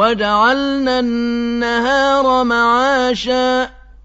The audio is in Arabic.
وَجَعَلْنَا النَّهَارَ مَعَاشًا